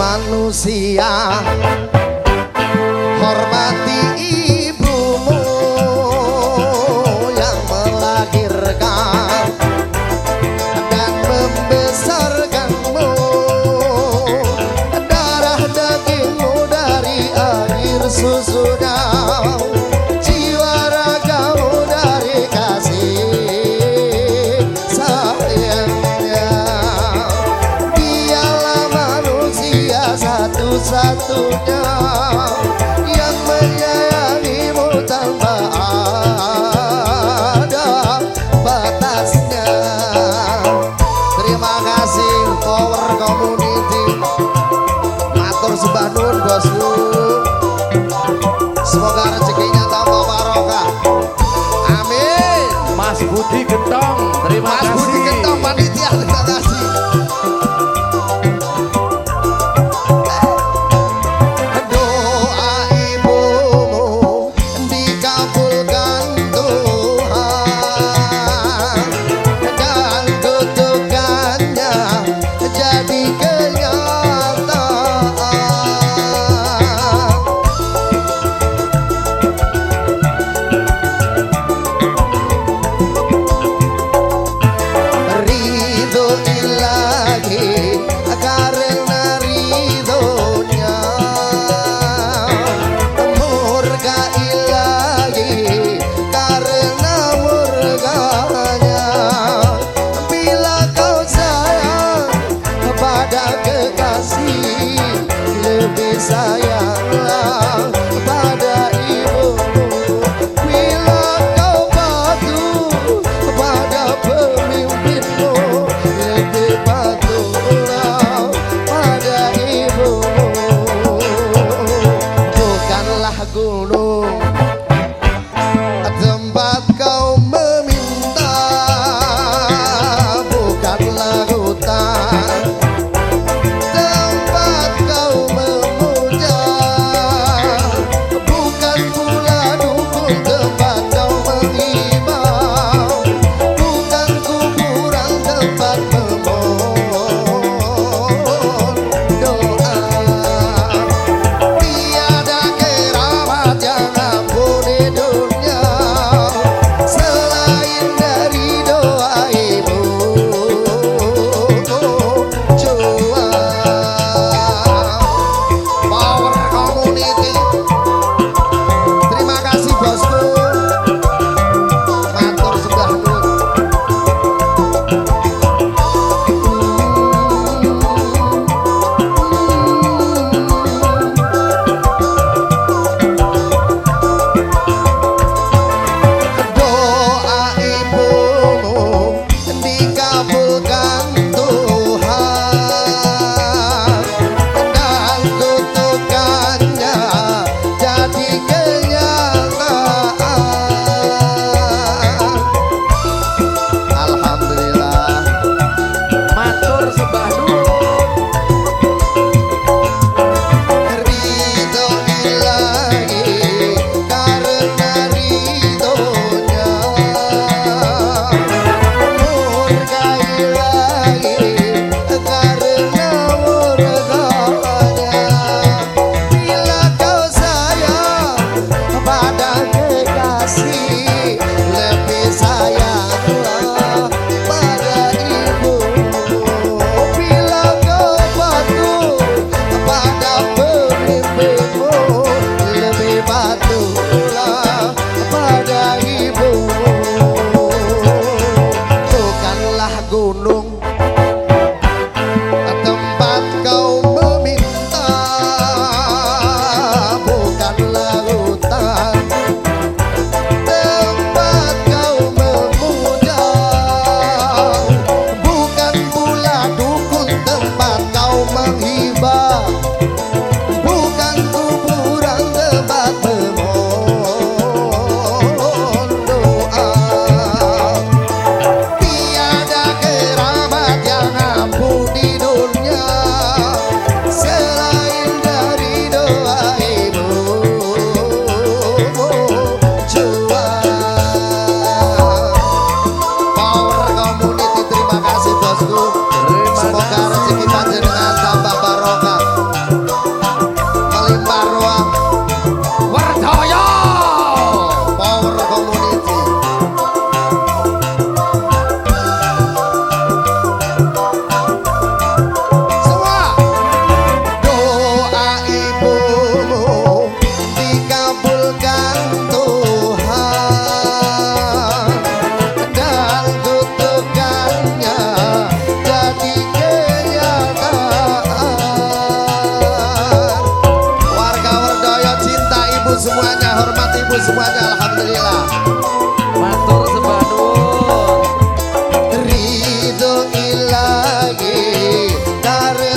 manusia. Hormati ibumu yang melahirkan dan membesarkanmu. Darah dagingmu dari air susunya satu-satunya Yang menyayangimu tanpa ada batasnya. Terima kasih Power Community Matur sembah nuwun bosku. Semoga rezekinya tambah barokah. Amin. Mas Budi Gentong, terima Mas kasih. Budi sayang assim. Semuanya, alhamdulillah. Matur sembah nuwun. Ridho ilahi karena